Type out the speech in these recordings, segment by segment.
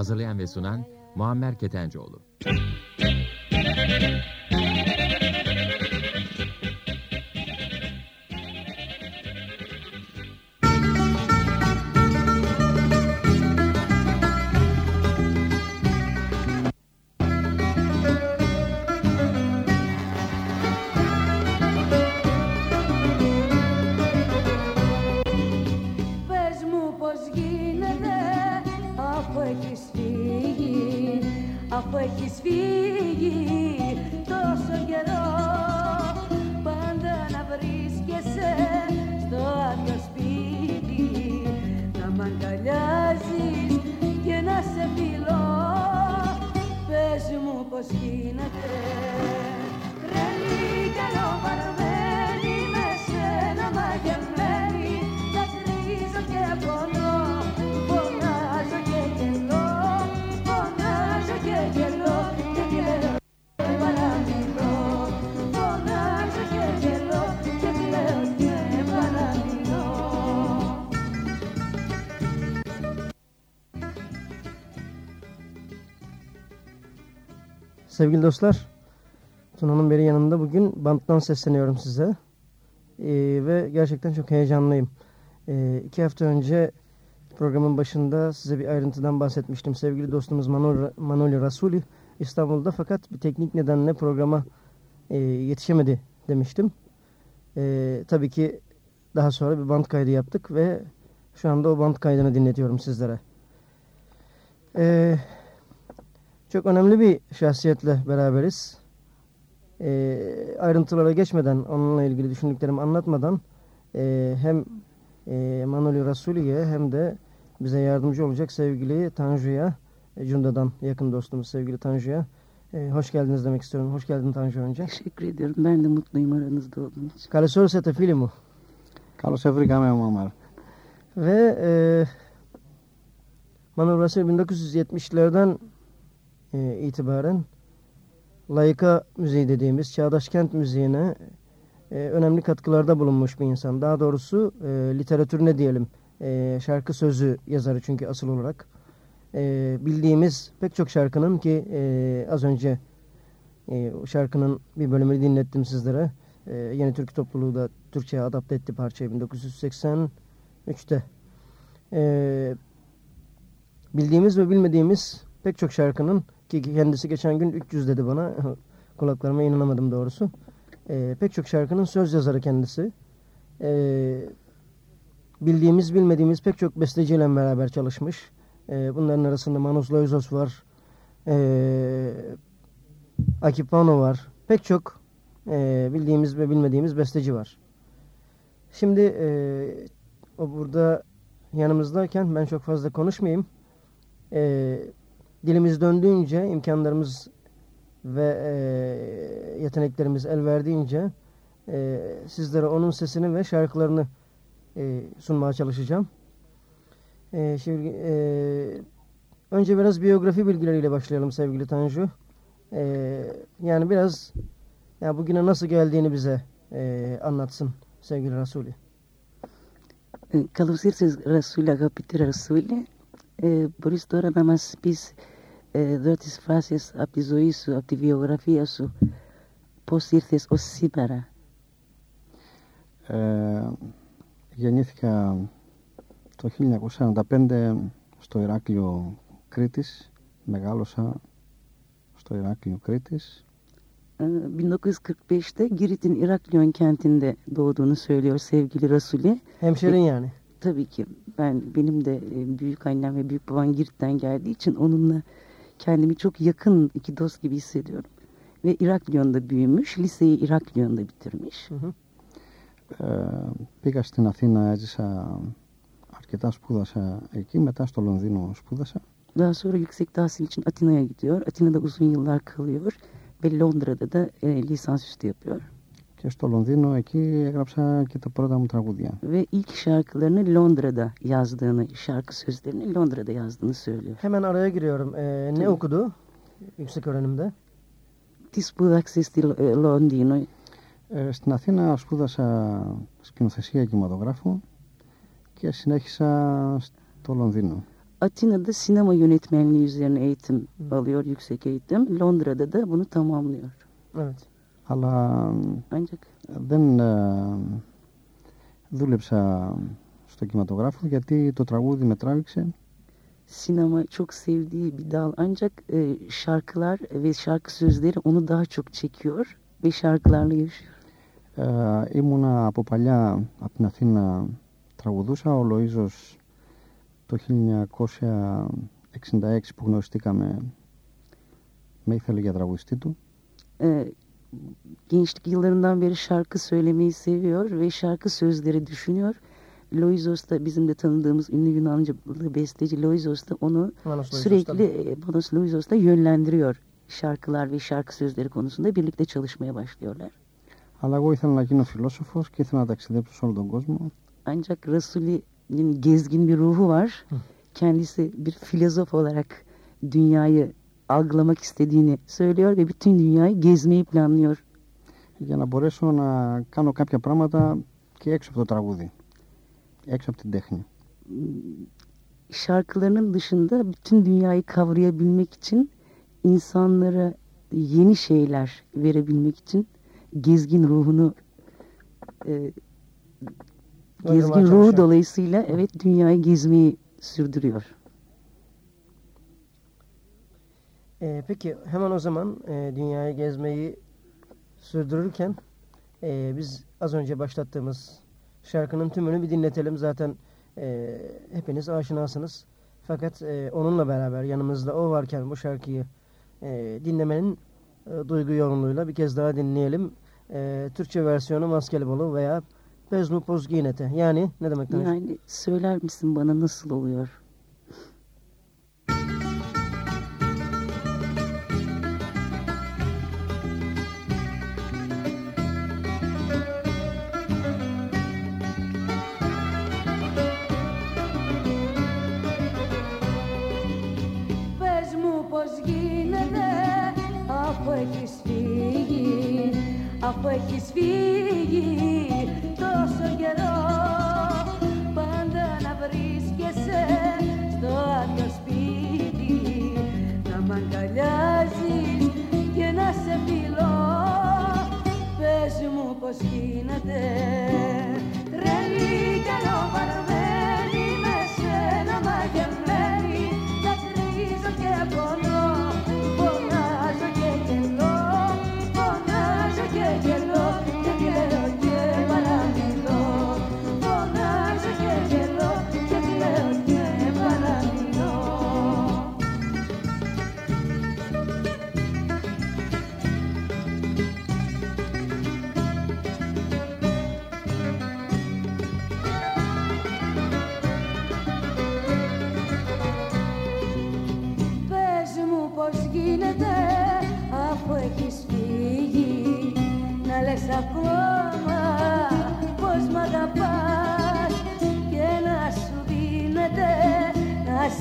Hazırlayan ve sunan Muammer Ketencoğlu. Sevgili dostlar, Tuna'nın beri yanında bugün banttan sesleniyorum size. Ee, ve gerçekten çok heyecanlıyım. Ee, iki hafta önce programın başında size bir ayrıntıdan bahsetmiştim. Sevgili dostumuz Manol, Manoli Rasuli İstanbul'da fakat bir teknik nedenle programa e, yetişemedi demiştim. Ee, tabii ki daha sonra bir band kaydı yaptık ve şu anda o band kaydını dinletiyorum sizlere. Ee, çok önemli bir şahsiyetle beraberiz e, ayrıntılara geçmeden, onunla ilgili düşündüklerimi anlatmadan e, hem e, Manoli Rasuli'ye hem de bize yardımcı olacak sevgili Tanju'ya, e, Cunda'dan yakın dostumuz sevgili Tanju'ya e, hoş geldiniz demek istiyorum. Hoş geldin Tanju önce. Teşekkür ediyorum. Ben de mutluyum aranızda olduğum için. Kalesor sete filmu. Kalesor frikame mamar. Ve e, Manol Rasul 1970'lerden e, itibaren layıka müziği dediğimiz çağdaş kent müziğine e, önemli katkılarda bulunmuş bir insan. Daha doğrusu e, literatürüne diyelim. E, şarkı sözü yazarı çünkü asıl olarak. E, bildiğimiz pek çok şarkının ki e, az önce e, şarkının bir bölümünü dinlettim sizlere. E, Yeni Türkü Topluluğu da Türkçe'ye adapte etti parçayı 1983'te. E, bildiğimiz ve bilmediğimiz pek çok şarkının ki kendisi geçen gün 300 dedi bana. Kulaklarıma inanamadım doğrusu. E, pek çok şarkının söz yazarı kendisi. E, bildiğimiz bilmediğimiz pek çok besteciyle beraber çalışmış. E, bunların arasında Manos Loizos var. E, Akipano var. Pek çok e, bildiğimiz ve bilmediğimiz besteci var. Şimdi e, o burada yanımızdayken ben çok fazla konuşmayayım. E, dilimiz döndüğünce, imkanlarımız ve e, yeteneklerimiz el verdiğince e, sizlere onun sesini ve şarkılarını e, sunmaya çalışacağım. E, şimdi e, önce biraz biyografi bilgileriyle başlayalım sevgili Tanju. E, yani biraz ya bugüne nasıl geldiğini bize e, anlatsın sevgili Rasuli. Ε, Καλώς ήρθες Ρασούλη, αγαπητή Ρασούλη. Ε, μπορείς τώρα να μας πεις ε, εδώ τις φράσεις από τη ζωή σου, από τη βιογραφία σου, πώς ήρθες ως σήμερα; Ε, γεννήθηκα το 1945 στο Ηράκλειο Κρήτης. Μεγάλωσα στο Ηράκλειο Κρήτης. Ee, 1945'te Girit'in Iraklion kentinde doğduğunu söylüyor sevgili Rasuli. Hemşerin yani. Tabii ki ben benim de e, büyük annem ve büyük babam Girit'ten geldiği için onunla kendimi çok yakın iki dost gibi hissediyorum. Ve Iraklion'da büyümüş, liseyi Iraklion'da bitirmiş. Hı hı. Ε, πήγα στην Αθήνα, έζησα αρκετά, σπούδασα εκεί. Μετά στο Λονδίνο σπούδασα. Daha sonra yüksek tahsil için Atina'ya gidiyor. Atina'da uzun yıllar kalıyor ve Londra'da da e, lisansüstü yapıyor. Και στο Λονδίνο εκεί έγραψα και τα πρώτα μου τραγούδια. Ve ilk şarkılarını Londra'da yazdığını, şarkı sözlerini Londra'da yazdığını söylüyor. Hemen araya giriyorum. Ee, ne Tabii. okudu yüksek öğrenimde? Τι σπούδαξε στη Λο- ε, Λονδίνο. Ε, στην Αθήνα σπούδασα σκηνοθεσία κινηματογράφου και συνέχισα στο Λονδίνο. Atina'da sinema yönetmenliği üzerine eğitim Hı. alıyor, yüksek eğitim. Londra'da da bunu tamamlıyor. Evet. Αλλά Ancak δεν δούλεψα στο κινηματογράφο γιατί το τραγούδι με τράβηξε. Sinema çok sevdiği bir dal ancak e, şarkılar ve şarkı sözleri onu daha çok çekiyor ve şarkılarla yaşıyor. Ε, ήμουνα από παλιά από την Αθήνα τραγουδούσα. Ο Λοΐζος το 1966 που γνωριστήκαμε με ήθελε για τραγουδιστή του. E, gençlik yıllarından beri şarkı söylemeyi seviyor ve şarkı sözleri düşünüyor. Loizos da bizim de tanıdığımız ünlü Yunanca besteci Loizos da onu Manos sürekli e, Manos Loizos da yönlendiriyor şarkılar ve şarkı sözleri konusunda birlikte çalışmaya başlıyorlar. Αλλά εγώ ήθελα να γίνω φιλόσοφος και ήθελα να ταξιδέψω σε όλο τον κόσμο. Ancak Rasuli'nin gezgin bir ruhu var. Kendisi bir filozof olarak dünyayı algılamak istediğini söylüyor ve bütün dünyayı gezmeyi planlıyor. για να μπορέσω να κάνω κάποια πράγματα και έξω από το τραγούδι. Έξω από την τέχνη. Şarkılarının dışında bütün dünyayı kavrayabilmek için insanlara yeni şeyler verebilmek için gezgin ruhunu e, gezgin ruhu çalışıyor. dolayısıyla evet dünyayı gezmeyi sürdürüyor. Ee, peki hemen o zaman e, dünyayı gezmeyi sürdürürken e, biz az önce başlattığımız şarkının tümünü bir dinletelim. Zaten e, hepiniz aşinasınız. Fakat e, onunla beraber yanımızda o varken bu şarkıyı e, dinlemenin e, duygu yoğunluğuyla bir kez daha dinleyelim. E, Türkçe versiyonu Maskeli Bolu veya Bezmu Pozginete. Yani ne demek? Yani söyler misin bana nasıl oluyor? Έχεις φύγει τόσο καιρό. Πάντα να βρίσκεσαι στο άδειο σπίτι. Να μ' αγκαλιάζεις και να σε φιλώ. Πες μου πως γίνεται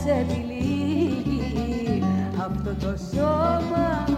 σε επιλύγει Αυτό το σώμα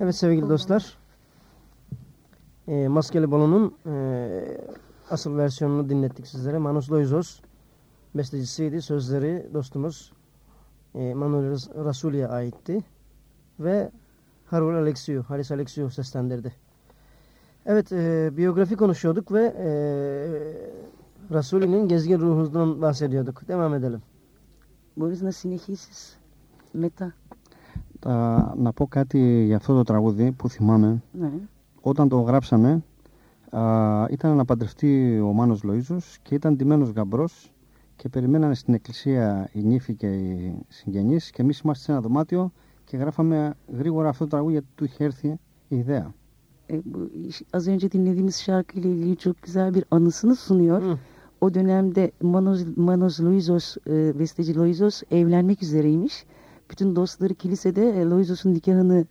Evet sevgili dostlar. E, Maskeli Balo'nun e, asıl versiyonunu dinlettik sizlere. Manus Loizos bestecisiydi. Sözleri dostumuz e, Manuel Ras- Rasuli'ye aitti. Ve Harol Alexiou, Halis Alexiou seslendirdi. Evet, e, biyografi konuşuyorduk ve e, Rasuli'nin gezgin ruhundan bahsediyorduk. Devam edelim. Μπορείς να συνεχίσεις μετά. Τα, να πω κάτι για αυτό το τραγούδι που θυμάμαι. Ναι. Όταν το γράψαμε α, ήταν να παντρευτεί ο Μάνος Λοΐζος και ήταν ντυμένος γαμπρός και περιμένανε στην εκκλησία οι νύφοι και οι συγγενείς και εμείς είμαστε σε ένα δωμάτιο και γράφαμε γρήγορα αυτό το τραγούδι γιατί του είχε έρθει η ιδέα. E, bu iş- az önce dinlediğimiz şarkıyla ilgili çok güzel bir anısını sunuyor. Hı. O dönemde Manos, Manos Loizos, e, besteci Loizos evlenmek üzereymiş. Bütün dostları kilisede e, Loizos'un nikahını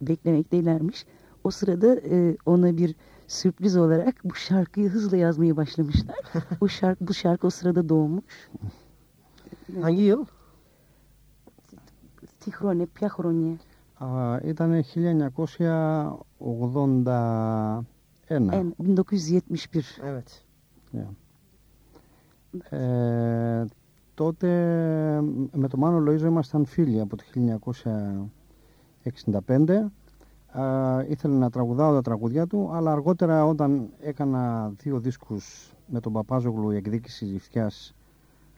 beklemekteylermiş. O sırada e, ona bir sürpriz olarak bu şarkıyı hızla yazmaya başlamışlar. o şarkı, bu şarkı o sırada doğmuş. Hangi yıl? Τι χρόνια, ποια χρόνια. Α, ήταν 1981. En, 1971. Evet. Ε, Τότε με τον Μάνο Λοΐζο ήμασταν φίλοι από το 1965. Α, ήθελε να τραγουδάω τα τραγουδιά του, αλλά αργότερα όταν έκανα δύο δίσκους με τον Παπάζογλου η εκδίκηση Ζηφτιάς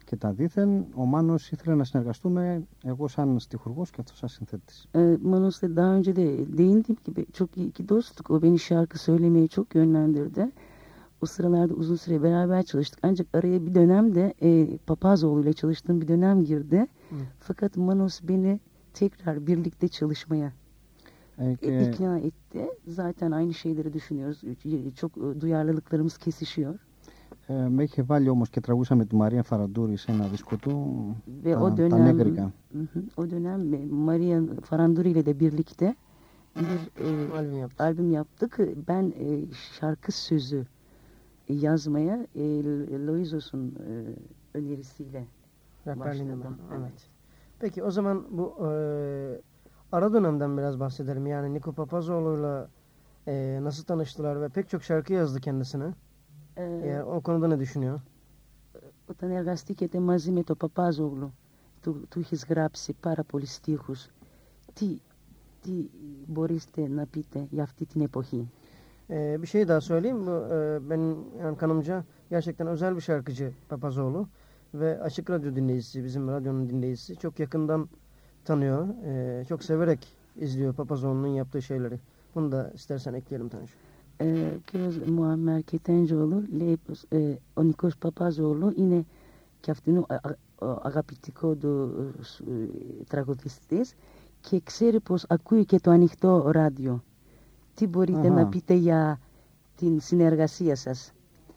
και τα δίθεν, ο Μάνος ήθελε να συνεργαστούμε εγώ σαν στιχουργός και αυτός σαν συνθέτης. Ee, Manos'la daha önce de değindim gibi çok iyi iki dostluk. O beni şarkı söylemeye çok yönlendirdi. O sıralarda uzun süre beraber çalıştık. Ancak araya bir dönemde e, Papazoğlu ile çalıştığım bir dönem girdi. Hı. Fakat Manos beni tekrar birlikte çalışmaya Ε, e, και ikna etti. Zaten aynı şeyleri düşünüyoruz. Çok e, duyarlılıklarımız kesişiyor. ε, με είχε βάλει όμως και τραγούσα με τη Μαρία Φαραντούρη σε ένα δίσκο του, Ve τα, o τα dönem νέγρικα. Hı hı. o dönem e, Maria Faranduri ile de birlikte bir e, Albüm yaptı. albüm yaptık. Ben e, şarkı sözü yazmaya e, Loizos'un e, önerisiyle Rehberliğinden. başladım. Evet. Peki o zaman bu e, ara dönemden biraz bahsedelim. Yani Niko Papazoğlu'yla e, nasıl tanıştılar ve pek çok şarkı yazdı kendisine. E, E, o konuda ne düşünüyor? όταν εργαστήκετε μαζί με τον Παπάζογλου του, του έχεις γράψει πάρα πολλοί στίχους τι, τι μπορείτε να πείτε για αυτή την εποχή E, bir şey daha söyleyeyim. Bu, e, benim yani kanımca gerçekten özel bir şarkıcı Papazoğlu. Ve Açık Radyo dinleyicisi, bizim radyonun dinleyicisi. Çok yakından tanıyor. E, çok severek izliyor Papazoğlu'nun yaptığı şeyleri. Bunu da istersen ekleyelim Tanju. ε, κύριος Μουαμέρ Κετέντζολου λέει πως ε, ο Νικός Παπάζογλου είναι και αυτήν ο, α- ο αγαπητικό του ε, σ- ε, τραγουδιστής και ξέρει πως ακούει και το ανοιχτό ράδιο. Τι μπορείτε Αχα. να πείτε για την συνεργασία σας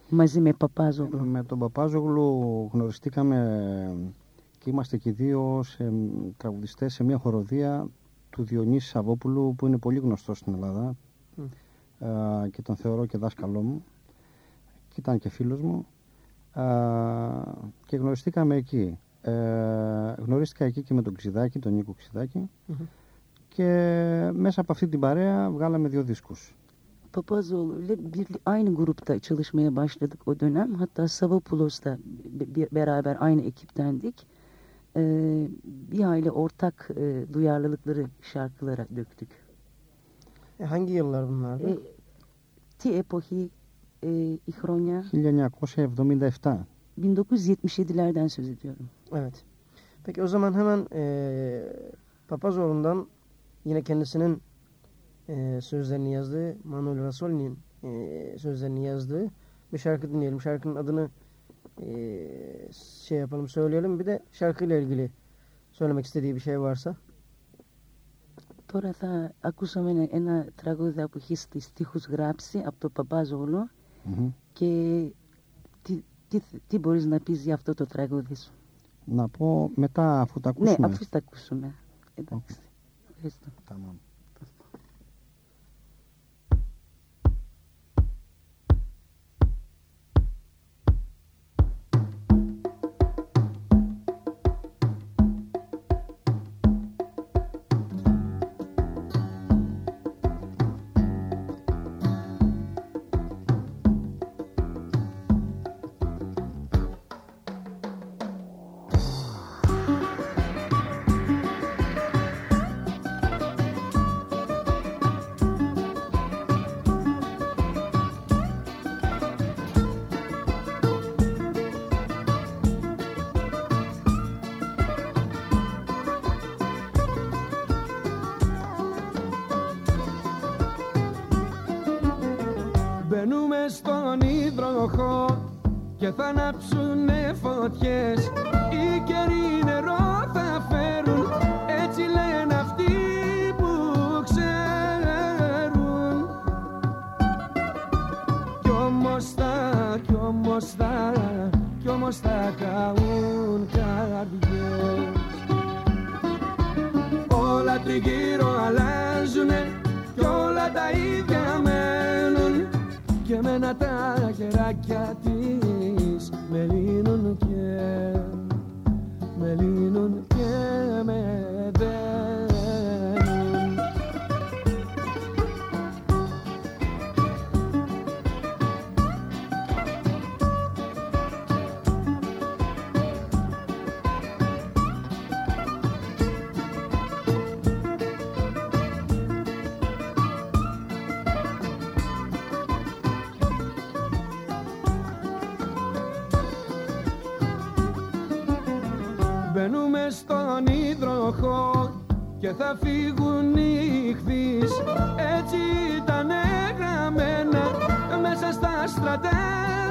μαζί με Παπάζογλου; Με τον Παπάζογλου γνωριστήκαμε και είμαστε και οι δύο σε, τραγουδιστές σε μια χοροδία του Διονύσης Σαββόπουλου που είναι πολύ γνωστός στην Ελλάδα Μμ. ε, και τον θεωρώ και δάσκαλό μου και ήταν και φίλος μου ε, και γνωριστήκαμε εκεί. Ε, γνωρίστηκα εκεί και με τον Ξιδάκη, τον Νίκο Ξιδάκη Hı hı. και μέσα από αυτή την παρέα βγάλαμε δύο δίσκους. Papazoğlu ile bir, aynı grupta çalışmaya başladık o dönem. Hatta Savopulos'ta be- be- beraber aynı ekiptendik. Ee, bir aile ortak e, duyarlılıkları şarkılara döktük. E, hangi yıllar bunlardı? E, ti epohi e, η χρόνια 1977. 1977'lerden söz ediyorum. Evet. Peki o zaman hemen e, Papazoğlu'ndan yine kendisinin e, sözlerini yazdığı, Manuel Rasoli'nin e, sözlerini yazdığı bir şarkı dinleyelim. Şarkının adını e, şey yapalım, söyleyelim. Bir de şarkıyla ilgili söylemek istediği bir şey varsa. Τώρα θα ακούσαμε ένα, ένα τραγούδι που έχει στις στίχους γράψει από το Παπάζογλου Μμμ. και τι, τι, τι μπορείς να πεις για αυτό το τραγούδι σου; Να πω μετά αφού τα Ναι, ακούσουμε. αφού τα ακούσουμε. Εντάξει. Ευχαριστώ. Tamam. Thank θα ανάψουνε φωτιές. Οι καιροί νερό θα φέρουν. Έτσι λένε αυτοί που ξέρουν. Κι όμως θα, κι όμως θα, κι όμως θα καούν καρδιές. Όλα τριγύρω αλλάζουνε κι όλα τα ίδια μένουν. Και μένα τα χεράκια και θα φύγουν οι χθείς Έτσι ήταν γραμμένα μέσα στα στρατά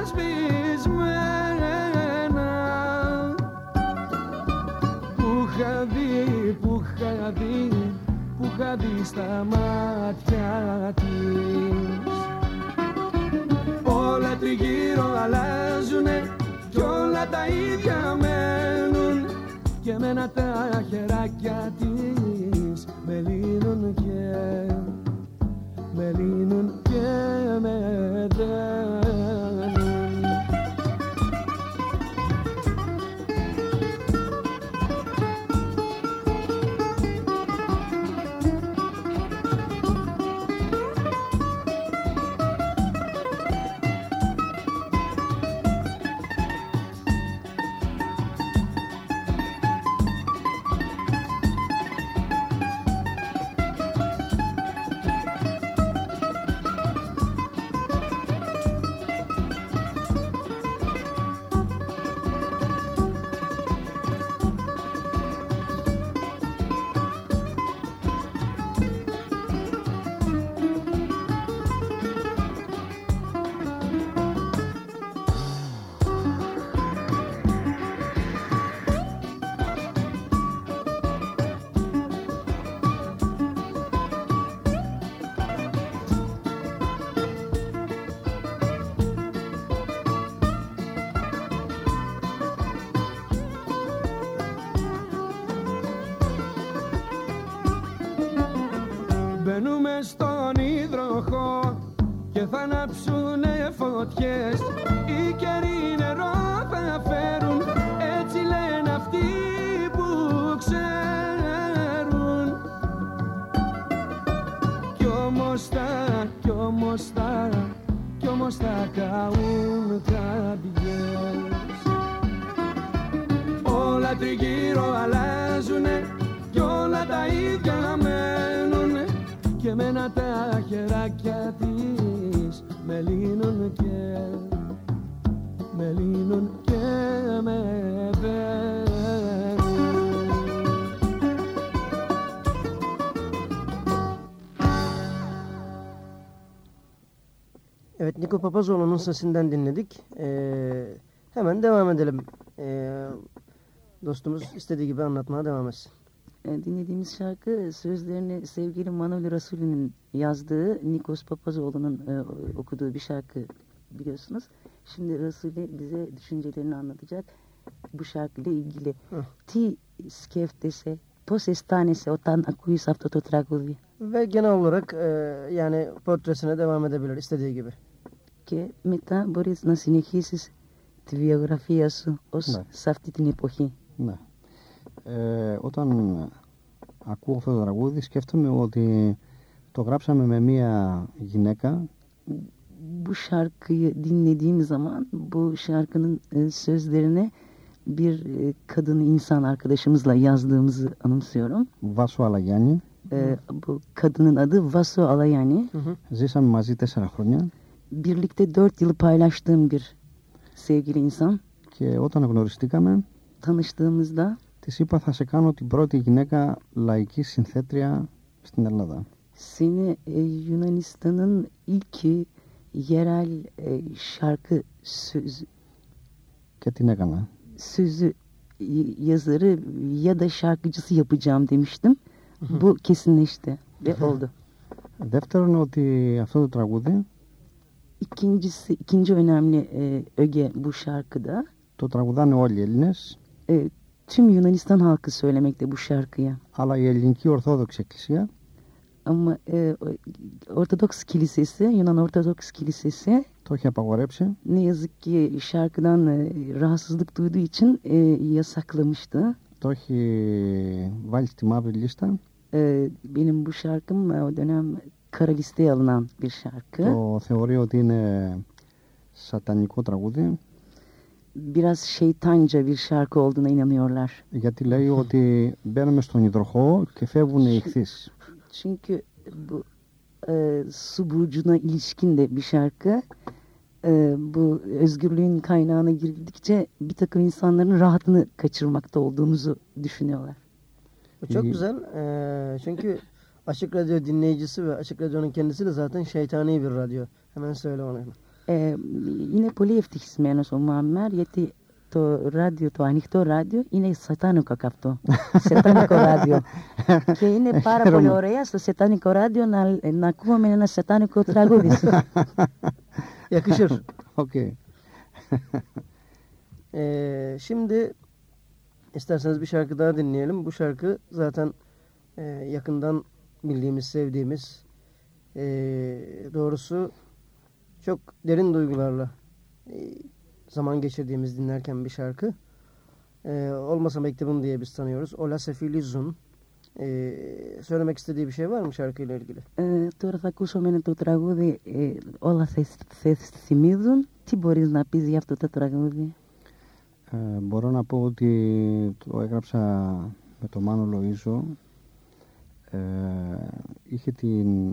σβησμένα Που είχα δει, που είχα δει, που είχα δει στα μάτια της. Όλα τριγύρω αλλάζουνε κι όλα τα ίδια μένουν. Και εμένα τα χεράκια της θα ανάψουνε φωτιές. Οι καιροί νερό θα φέρουν έτσι λένε αυτοί που ξέρουν. Κι όμως θα, κι όμως θα, κι όμως θα καούν καρδιές Όλα τριγύρω αλλάζουνε κι όλα τα ίδια μένουνε. Και εμένα τα χεράκια مليل كان مليل كما بان Evet Niko Papazoğlu'nun sesinden dinledik. Ee, hemen devam edelim. Ee, dostumuz istediği gibi anlatmaya devam etsin. E, Dinlediğimiz şarkı sözlerini sevgili Manoli Rasulü'nün yazdığı Nikos Papazoğlu'nun e, okuduğu bir şarkı biliyorsunuz. Şimdi Rasulü bize düşüncelerini anlatacak bu şarkıyla ilgili. Hı. Ti skeftese, tos estanese otan akuyus avtototragovi. Ve genel olarak e, yani portresine devam edebilir istediği gibi. Και μετά μπορείς να συνεχίσεις τη βιογραφία σου ως Ναι. σε αυτή την εποχή. Ναι. Ε, όταν ακούω αυτό το τραγούδι σκέφτομαι ότι το γράψαμε με μία γυναίκα Bu şarkıyı dinlediğim zaman bu şarkının e, sözlerine bir e, kadın insan arkadaşımızla yazdığımızı anımsıyorum. Βάσο Αλαγιάννη. E, bu kadının adı Vaso Alayani. Ζήσαμε μαζί τέσσερα χρόνια Birlikte dört yılı paylaştığım bir sevgili insan. και όταν γνωριστήκαμε Tanıştığımızda της είπα θα σε κάνω την πρώτη γυναίκα λαϊκή συνθέτρια στην Ελλάδα. seni e, Yunanistan'ın ilk yerel e, şarkı söz, Και την έκανα. sözü y- yazarı ya da şarkıcısı yapacağım demiştim. Bu kesinleşti ve oldu. Δεύτερον, ότι αυτό το τραγούδι İkincisi, ikinci önemli e, öge bu şarkıda. το τραγουδάνε όλοι οι Έλληνες, E, tüm Yunanistan halkı söylemekte bu şarkıya. αλλά η Ελληνική Ορθόδοξη Εκκλησία Ama e, o- Ortodoks Kilisesi, Yunan Ortodoks Kilisesi το έχει απαγορέψει ne yazık ki şarkıdan e, rahatsızlık duyduğu için e, yasaklamıştı. το έχει βάλει στη μαύρη λίστα. E, benim bu şarkım e, o dönem kara listeye alınan bir şarkı. Το θεωρεί ότι είναι σατανικό τραγούδι Biraz şeytanca bir şarkı olduğuna inanıyorlar. γιατί λέει ότι μπαίνουμε στον υδροχό και φεύγουν οι ηχθείς. Çünkü bu e, su burcuna ilişkin de bir şarkı. E, bu özgürlüğün kaynağına girdikçe bir takım insanların rahatını kaçırmakta olduğumuzu düşünüyorlar. Bu çok İyi. güzel. Ee, çünkü Açık Radyo dinleyicisi ve Açık Radyo'nun kendisi de zaten şeytani bir radyo. Hemen söyle ona. Ε, είναι πολύ ευτυχισμένος ο Μάμερ γιατί το ράδιο, το ανοιχτό ράδιο είναι σατάνικο και αυτό. σατάνικο ράδιο. και είναι πάρα πολύ ωραία στο σατάνικο ράδιο να, να ακούμε ένα σατάνικο τραγούδι. Yakışır. Okey. Ee, şimdi isterseniz bir şarkı daha dinleyelim. Bu şarkı zaten e, yakından bildiğimiz, sevdiğimiz, e, doğrusu çok derin duygularla e, zaman geçirdiğimiz dinlerken bir şarkı. E, olmasa mektubun diye biz tanıyoruz. Ola Sefilizun. E, söylemek istediği bir şey var mı şarkıyla ilgili? Ε, τώρα θα ακούσουμε το τραγούδι ε, Όλα θα, θα θυμίζουν. Τι μπορείς να πεις για αυτό το τραγούδι. Ε, μπορώ να πω ότι το έγραψα με τον Μάνο Λοΐζο. Ε, είχε την,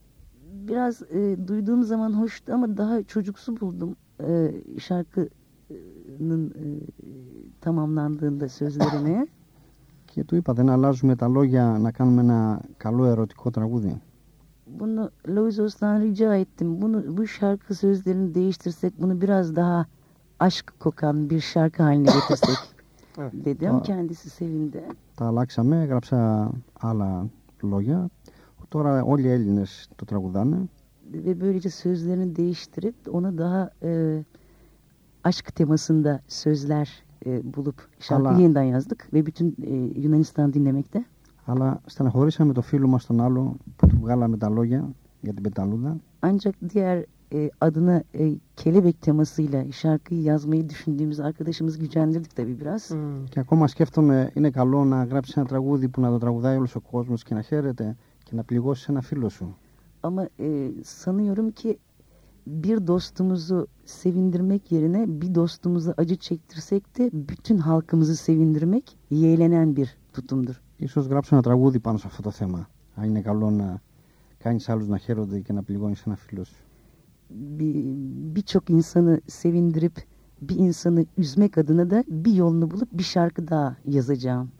Biraz e, duyduğum zaman hoştu ama daha çocuksu buldum e, şarkının e, tamamlandığında sözlerini. Και του είπα δεν αλλάζουμε τα λόγια να κάνουμε ένα καλό ερωτικό τραγούδι. Bunu Loizos'tan rica ettim. Bunu bu şarkı sözlerini değiştirsek, bunu biraz daha aşk kokan bir şarkı haline getirsek Evet. dedim. Aa. Kendisi sevindi. Τα αλλάξαμε, έγραψα άλλα λόγια. Τώρα όλοι οι Έλληνες το τραγουδάνε. Ve böylece sözlerini değiştirip ona daha e, aşk temasında sözler e, bulup şarkıyı Allah. yeniden yazdık ve bütün e, Yunanistan dinlemekte. Αλλά στεναχωρήσαμε το φίλο μας τον άλλο που του βγάλαμε τα λόγια για την πεταλούδα. Ancak diğer e, adına e, kelebek temasıyla şarkıyı yazmayı düşündüğümüz arkadaşımız gücendirdik tabii biraz. Hmm. Και ακόμα σκέφτομαι είναι καλό να γράψεις ένα τραγούδι που να το τραγουδάει όλος ο κόσμος και να χαίρεται και να πληγώσεις ένα φίλο σου. Ama e, sanıyorum ki bir dostumuzu sevindirmek yerine bir dostumuza acı çektirsek de bütün halkımızı sevindirmek yeğlenen bir tutumdur. Ίσως γράψω ένα τραγούδι πάνω σε αυτό το θέμα. Αν είναι καλό να κάνεις άλλους να χαίρονται και να πληγώνεις ένα φίλο σου. Bir- Birçok insanı sevindirip bir insanı üzmek adına da bir yolunu bulup bir şarkı daha yazacağım.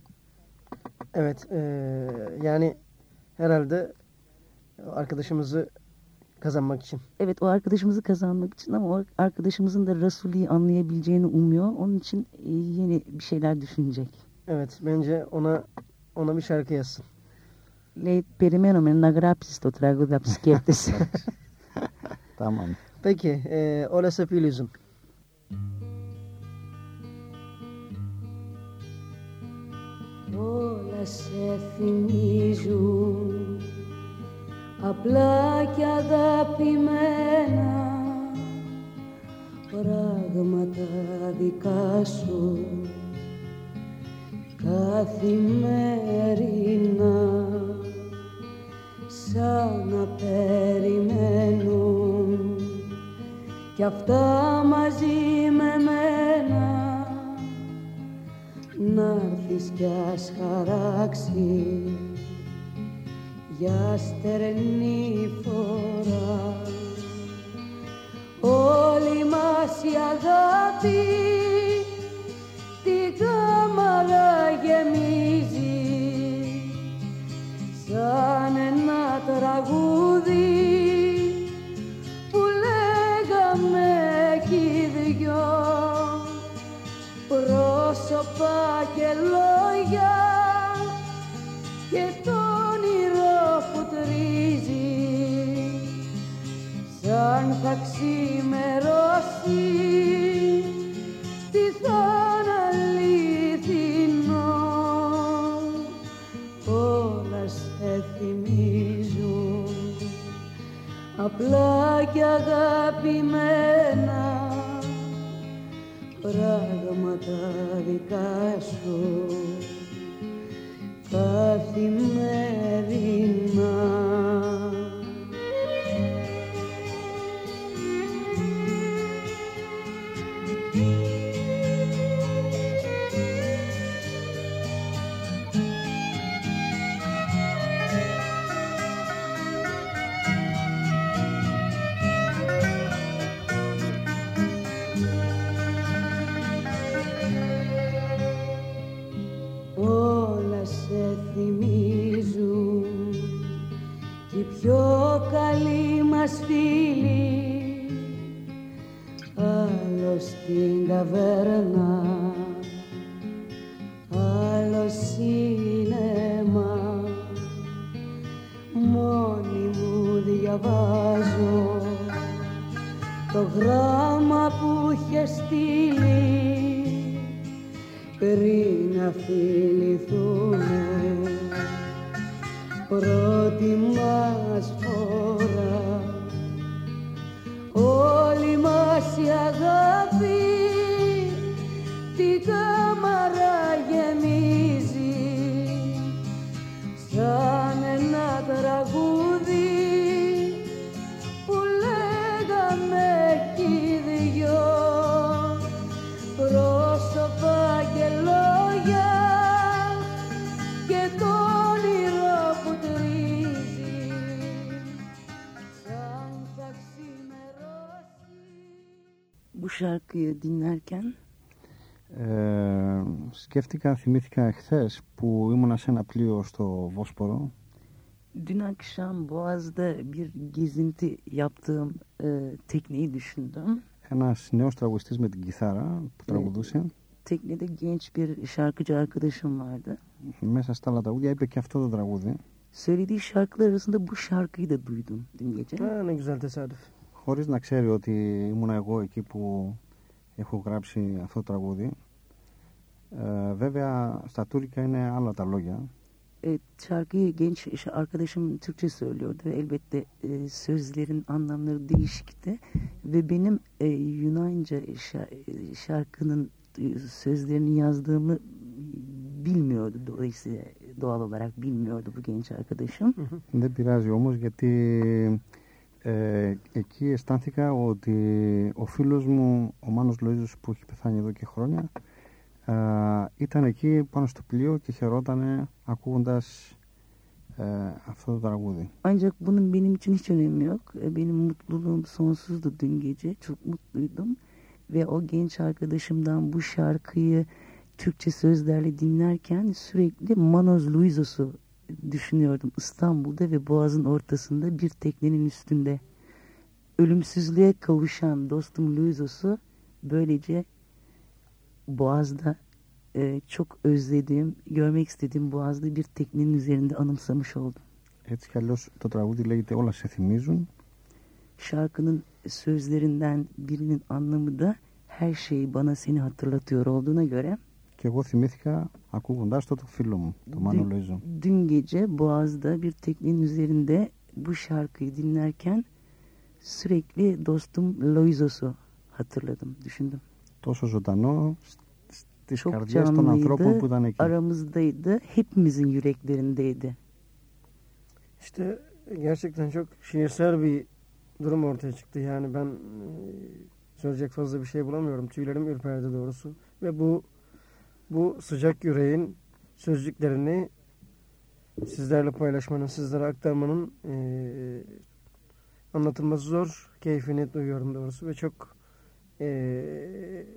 Evet. e, yani herhalde arkadaşımızı kazanmak için. Evet o arkadaşımızı kazanmak için ama o arkadaşımızın da Resulü'yü anlayabileceğini umuyor. Onun için e, yeni bir şeyler düşünecek. Evet bence ona ona bir şarkı yazsın. Le perimenome na grapsis to trago tamam. Peki, e, Ola Sapilizm. Όλα σε θυμίζουν. Απλά και αγαπημένα πράγματα δικά σου. Καθημερινά σαν να περιμένουν. Κι κι αυτά μαζί με μένα να έρθεις κι ας χαράξει. Για στερνή φορά. Όλη μας η αγάπη την κάμαρα γεμίζει σαν ένα τραγούδι πρόσωπα και λόγια και το όνειρο που τρίζει. Σαν θα ξημερώσει τι θα αληθινό όλα σε θυμίζουν. Απλά και αγαπημένα πράγματα δικά σου καθημερινά. Που είχε στείλει. Πριν να φιληθούμε πρώτη μας φορά όλη μας η αγάπη şarkıyı dinlerken Ε, σκέφτηκα, θυμήθηκα εχθές που ήμουνα σε ένα πλοίο στο Βόσπορο dün akşam Boğaz'da bir gezinti yaptığım e, tekneyi düşündüm. ένας νέος τραγουδιστής με την κιθάρα που τραγουδούσε Teknede genç bir şarkıcı arkadaşım vardı. μέσα στα άλλα τραγούδια είπε και αυτό το τραγούδι Söylediği şarkılar arasında bu şarkıyı da duydum dün gece. Α, ναι, güzel tesadüf. χωρίς να ξέρει ότι ήμουνα εγώ εκεί που έχω γράψει αυτό το τραγούδι Ε, βέβαια στα τουρκικά είναι άλλα τα λόγια E, şarkıyı genç iş- arkadaşım Türkçe söylüyordu ve elbette e, sözlerin anlamları değişikti. Ve benim e, Yunanca şa- e, şarkının e, sözlerini yazdığımı bilmiyordu. Dolayısıyla doğal olarak bilmiyordu bu genç arkadaşım. Δεν πειράζει όμως γιατί ε, εκεί αισθάνθηκα ότι ο φίλος μου, ο Μάνος Λοΐζος που έχει πεθάνει εδώ και χρόνια ε, ήταν εκεί πάνω στο πλοίο και χαιρότανε ακούγοντας ε, αυτό το τραγούδι. Ancak bunun benim için hiç önemi yok. E, Benim mutluluğum sonsuzdu dün gece. Çok mutluydum. Ve o genç arkadaşımdan bu şarkıyı Türkçe sözlerle dinlerken sürekli Manos Luizos'u düşünüyordum. İstanbul'da ve Boğaz'ın ortasında bir teknenin üstünde. Ölümsüzlüğe kavuşan dostum Luizos'u böylece Boğaz'da e, çok özlediğim, görmek istediğim Boğaz'da bir teknenin üzerinde anımsamış oldum. Έτσι κι αλλιώς το τραγούδι λέγεται «Όλα σε θυμίζουν». Şarkının sözlerinden birinin anlamı da her şeyi bana seni hatırlatıyor olduğuna göre Και εγώ θυμήθηκα ακούγοντάς το το φίλο μου, το Μάνο Λοΐζο. dün gece Boğaz'da bir teknenin üzerinde bu şarkıyı dinlerken sürekli dostum Loizos'u hatırladım, düşündüm. Τόσο ζωντανό στις Çok καρδιές των ανθρώπων που ήταν canlıydı, εκεί. aramızdaydı, hepimizin yüreklerindeydi. İşte gerçekten çok şiirsel bir durum ortaya çıktı. Yani ben e, söyleyecek fazla bir şey bulamıyorum. Tüylerim ürperdi doğrusu. Ve bu bu sıcak yüreğin sözcüklerini sizlerle paylaşmanın, sizlere aktarmanın e, anlatılması zor keyfini duyuyorum doğrusu ve çok e,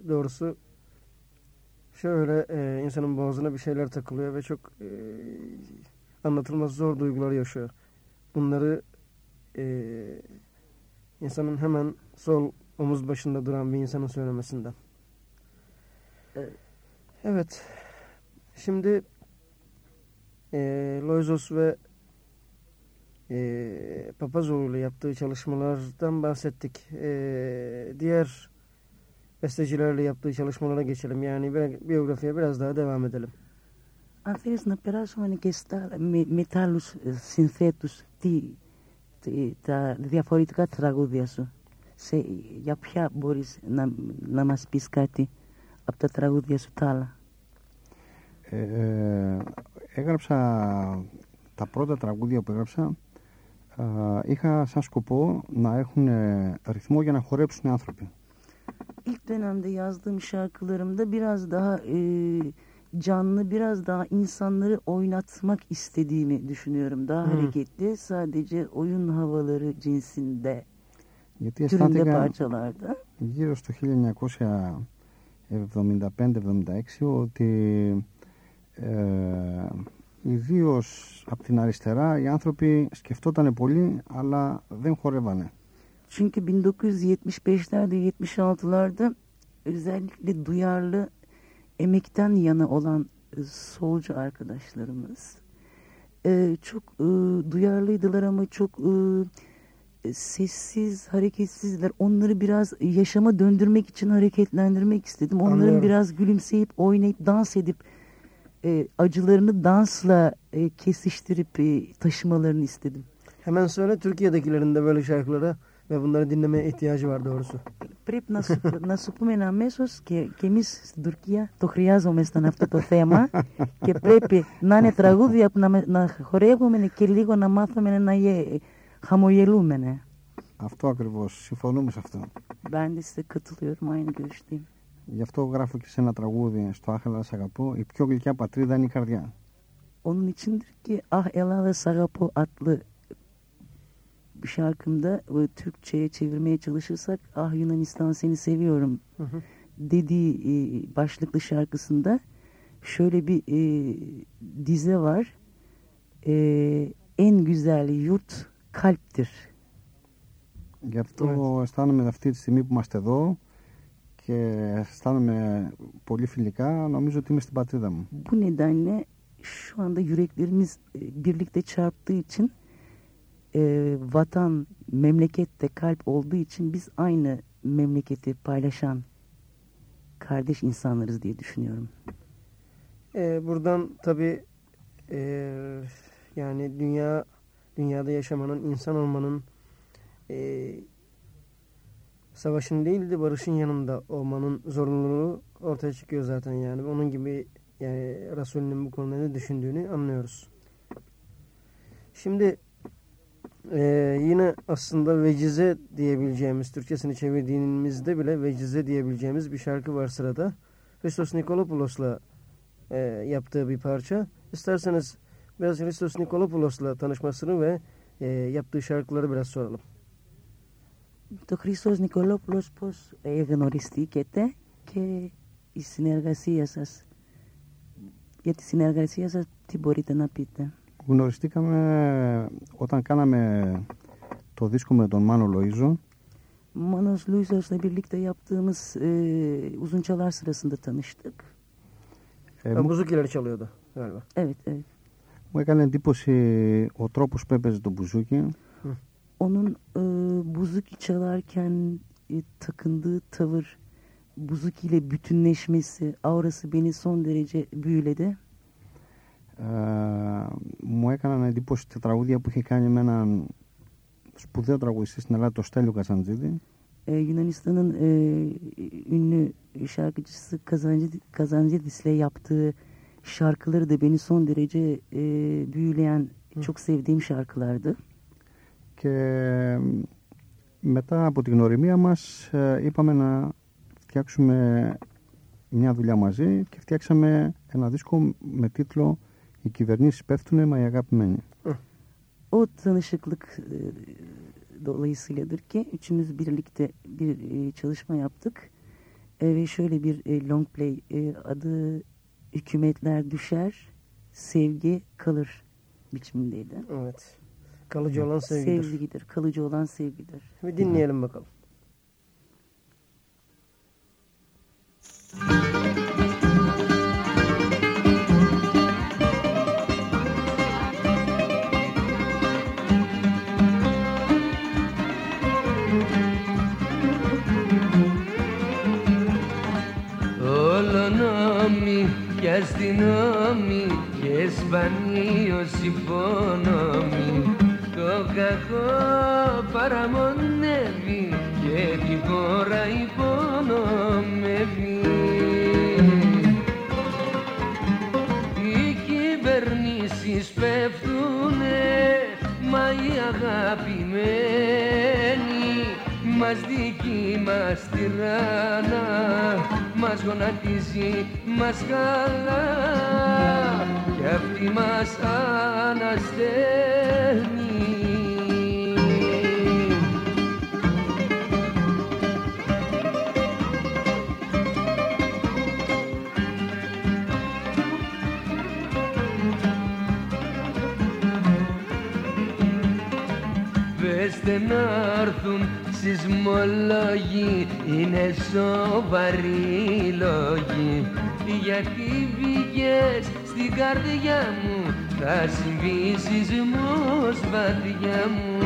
doğrusu şöyle e, insanın boğazına bir şeyler takılıyor ve çok e, anlatılması zor duygular yaşıyor. Bunları e, insanın hemen sol omuz başında duran bir insanın söylemesinden. Evet. Evet. Şimdi e, Loizos ve e, Papazoğlu ile yaptığı çalışmalardan bahsettik. E, diğer bestecilerle yaptığı çalışmalara geçelim. Yani bi- biyografiye biraz daha devam edelim. Αν θέλεις να περάσουμε και στα, με, με άλλους ε, συνθέτους τι, τι- τα διαφορετικά τραγούδια σου. Σε, για ποια μπορείς να, να μας πεις κάτι από τα τραγούδια σου τα άλλα. Ε, έγραψα τα πρώτα τραγούδια που έγραψα α, είχα σαν σκοπό να έχουν ε, ρυθμό για να χορέψουν οι άνθρωποι. İlk dönemde yazdığım şarkılarımda biraz daha e, canlı, biraz daha insanları oynatmak istediğimi düşünüyorum. Daha Hı. hareketli, sadece oyun havaları cinsinde, Γιατί türünde αισθάνθηκα parçalarda. γύρω στο 1975-76 ότι ε, ιδίω από την αριστερά οι άνθρωποι σκεφτόταν πολύ αλλά δεν χορεύανε. Çünkü 1975'lerde 76'larda özellikle duyarlı emekten yana olan e, solcu arkadaşlarımız e, çok e, duyarlıydılar ama çok e, e, sessiz, hareketsizler. Onları biraz yaşama döndürmek için hareketlendirmek istedim. Onların Anlıyorum. biraz gülümseyip, oynayıp, dans edip e, acılarını dansla e, kesiştirip e, taşımalarını istedim. Hemen söyle Türkiye'dekilerin de böyle şarkılara ve bunları dinlemeye ihtiyacı var doğrusu. Πρέπει να σου, να σου πούμε αμέσω και, και εμεί στην Τουρκία το χρειάζομασταν αυτό το θέμα και πρέπει να είναι τραγούδια που να, με- να χορεύουμε και λίγο να μάθουμε να γε- χαμογελούμε. Αυτό ακριβώς, συμφωνούμε σε αυτό. Ben de size katılıyorum aynı görüşteyim. Γι' αυτό γράφω και σε ένα τραγούδι στο Άχελα Σ' αγαπώ, η πιο γλυκιά πατρίδα είναι η καρδιά. Onun içindir ki Ah Ela ve Sagapo adlı bir şarkımda bu Türkçe'ye çevirmeye çalışırsak Ah Yunanistan seni seviyorum Hı hı. dediği e, başlıklı şarkısında şöyle bir e, dize var. E, en güzel yurt kalptir. Γι' αυτό Μάλιστα. αισθάνομαι αυτή τη στιγμή που είμαστε εδώ και αισθάνομαι πολύ φιλικά, νομίζω ότι είμαι στην πατρίδα μου. Bu nedenle şu anda yüreklerimiz e, birlikte çarptığı için e, vatan, memleket de kalp olduğu için biz aynı memleketi paylaşan kardeş insanlarız diye düşünüyorum. Ee, buradan tabii e, yani dünya dünyada yaşamanın, insan olmanın e, savaşın değil de barışın yanında olmanın zorunluluğu ortaya çıkıyor zaten yani. Onun gibi yani Resulünün bu konuda ne düşündüğünü anlıyoruz. Şimdi e, yine aslında vecize diyebileceğimiz, Türkçesini çevirdiğimizde bile vecize diyebileceğimiz bir şarkı var sırada. Christos Nikolopoulos'la e, yaptığı bir parça. İsterseniz biraz Christos Nikolopoulos'la tanışmasını ve e, yaptığı şarkıları biraz soralım. Το Χρήστος Νικολόπουλος πώς ε, γνωριστήκετε και η συνεργασία σας. Για τη συνεργασία σας τι μπορείτε να πείτε. Γνωριστήκαμε όταν κάναμε το δίσκο με τον Μάνο Λοΐζο Manos Luisos'la birlikte yaptığımız e, uzun çalar sırasında tanıştık. Ε, Ha, μου, Buzukileri çalıyordu galiba. Evet, evet. μου έκανε εντύπωση ο τρόπος που έπαιζε το μπουζούκι Onun e, buzuki çalarken e, takındığı tavır, buzuki ile bütünleşmesi, aurası beni son derece büyüledi. ε, μου έκαναν εντύπωση τα τραγούδια που είχε κάνει με έναν σπουδαίο τραγουδιστή στην Ελλάδα, το Στέλιο Κατσαντζίδη E, Yunanistan'ın e, ünlü şarkıcısı Kazancı, Kazancıdis'le yaptığı şarkıları da beni son derece e, büyüleyen, Hı. çok sevdiğim şarkılardı. και μετά από την γνωριμία μας ε, είπαμε να φτιάξουμε μια δουλειά μαζί και φτιάξαμε ένα δίσκο με τίτλο «Οι κυβερνήσεις πέφτουνε, μα οι αγαπημένοι». O tanışıklık e, dolayısıyladır ki üçümüz birlikte bir e, çalışma yaptık. E, ve şöyle bir e, long play e, adı Hükümetler Düşer, Sevgi Kalır biçimindeydi. Evet. Kalıcı olan sevgidir. Sevgidir, kalıcı olan sevgidir. Bir dinleyelim bakalım. Αστυνόμοι και σπανίως υπονόμοι το κακό παραμονεύει και τη χώρα υπονομεύει. Οι κυβερνήσεις πέφτουνε μα οι αγαπημένοι μας δική μας τυράννα μας γονατίζει, μας χαλά κι αυτή μας αναστέλνει σεισμολόγοι είναι σοβαροί λόγοι γιατί βγήκες στην καρδιά μου θα συμβεί σεισμός βαθιά μου.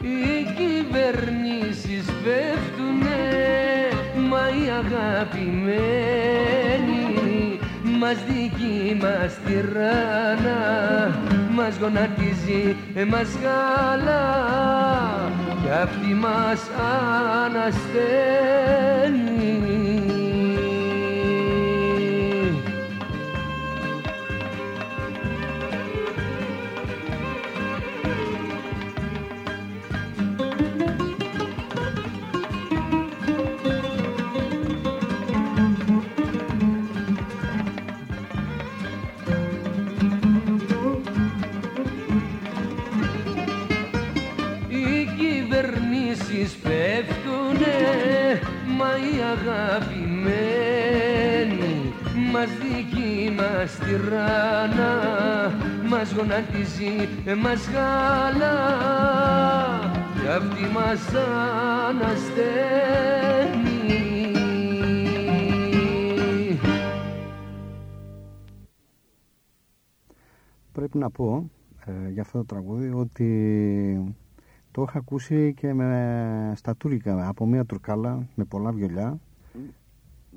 Οι κυβερνήσεις πέφτουνε μα οι αγαπημένοι μας δική μας τυράννα. Μας γονατίζει, μας γάλα κι αυτή μας αναστέλνει μας τυράννα Μας γονατίζει, μας χαλά Κι αυτή μας αναστέλνει Πρέπει να πω ε, για αυτό το τραγούδι ότι το είχα ακούσει και με, στα τουρκικά από μια τουρκάλα με πολλά βιολιά